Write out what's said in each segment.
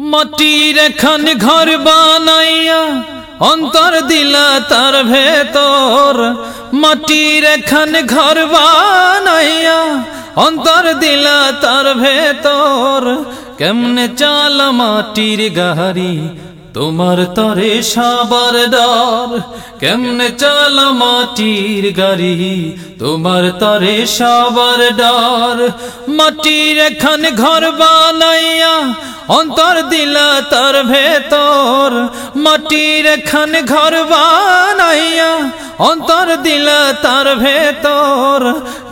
মাটির এখান ঘর বানাইয়া অন্তর দিলা তার ভেতর। মাটির এখান ঘর বানাইয়া অন্তর দিলা তার ভেতর। কেমনে চাল মাটির গাহারি তোমার তরে সাবার ডর। কেমনে চাল মাটির গাড়ি তোমার তরে সাবার ডর। মাটির এখান ঘর বানাইয়া অন্তর দিল তোর ভেতর, মাটির খান ঘর বানাইয়া অন্তর দিল তার ভেতর,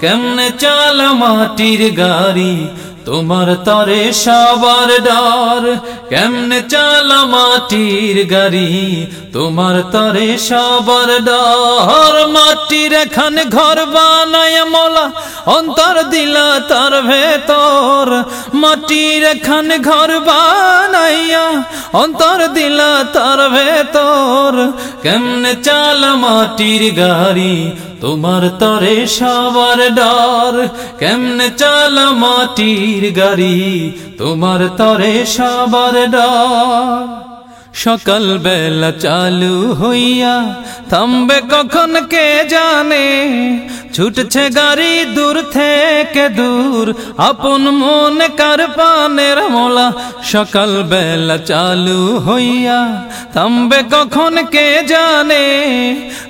কেমনে চাল মাটির গাড়ি তোমার তরে সবার ডর। কেমনে চাল মাটির গাড়ি? তোমার তরে সবার ডর। মাটির এখান ঘর বানায় মোলা, অন্তর দিলা তার ভেতর। মাটির এখান ঘর বানাইয়া, অন্তর দিলা তার ভেতর। কেমনে চাল মাটির গাড়ি? তোমার তরে সবার ডর, কেমনে চালা মাটির গাড়ি? তোমার তরে সবার ডর। সকাল বেলা চালু হইয়া থামবে কখন কে জানে? ছুটছে গাড়ি দূর থেকে দূর, আপন মন কার পানের মোলা। সকাল বেলা চালু হইয়া থামবে কখন কে জানে?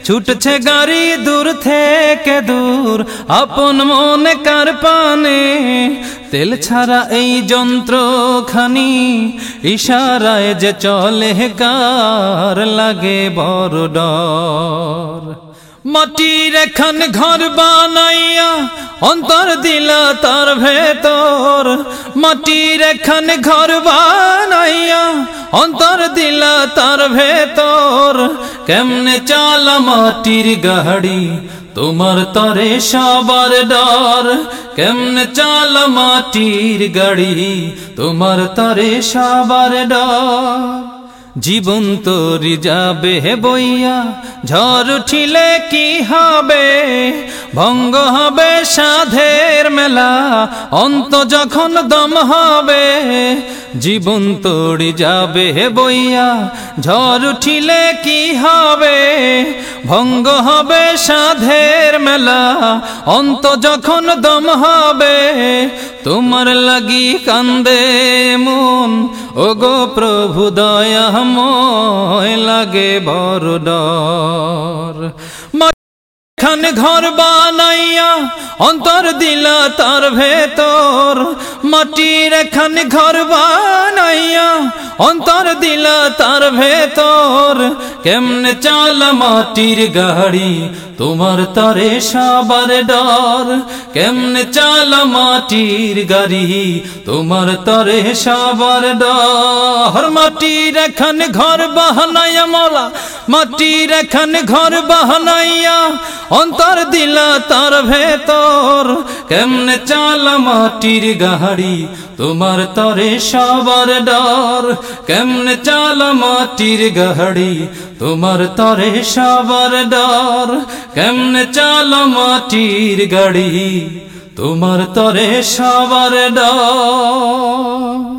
ছুটছে গাড়ি দূর থেকে দূর, আপন মন কার পানে। তেল ছাড়া এই যন্ত্রখানি ইশারায় যে চলে কার লাগে বড় ডর। মাটির এখান ঘর বানাইয়া অন্তর দিলা তার ভেতর। মাটির এখান ঘর বানাইয়া অন্তর দিলা তার ভেতর। কেমনে চাল মাটির গাড়ি তোমার তরে সবার ডর। কেমনে চাল মাটির গাড়ি তোমার তরে সবার ডর। জীবন তোরি যাবে বইয়া। ঝড় উঠিলে কি হবে? ভঙ্গ হবে সাধের মেলা। অন্ত যখন দম হবে, জীবন তোড়ি যাবে বইয়া। ঝড় উঠিলে কি হবে? ভঙ্গ হবে সাধের মেলা। অন্ত যখন দম হবে, তোমার লাগি কান্দে মন। ও গো প্রভু দয়াময় লাগে বড় ডর। খান ঘর বানাইয়া অন্তর দিলা তার ভেতর। মাটির এখান ঘর বানাইয়া অন্তর দিলা তার ভেতর। কেমনে চাল মাটির গাড়ি, তোমার তরে সবার ডর। কেমনে চাল মাটির গাড়ি, তোমার তরে সবার ডর। মাটির এখান ঘর বাহানাইয়া মলা মাটির এখান ঘর বাহানাইয়া অন্তর দিলা তার ভেতর। কেমনে চাল মাটির গাড়ি, তোমার তরে সবার ডর কেমনে চাল মাটির গাড়ি? তোমার তরে সবার ডর, কেমনে চাল মাটির গাড়ি? তোমার তরে সবার ডর।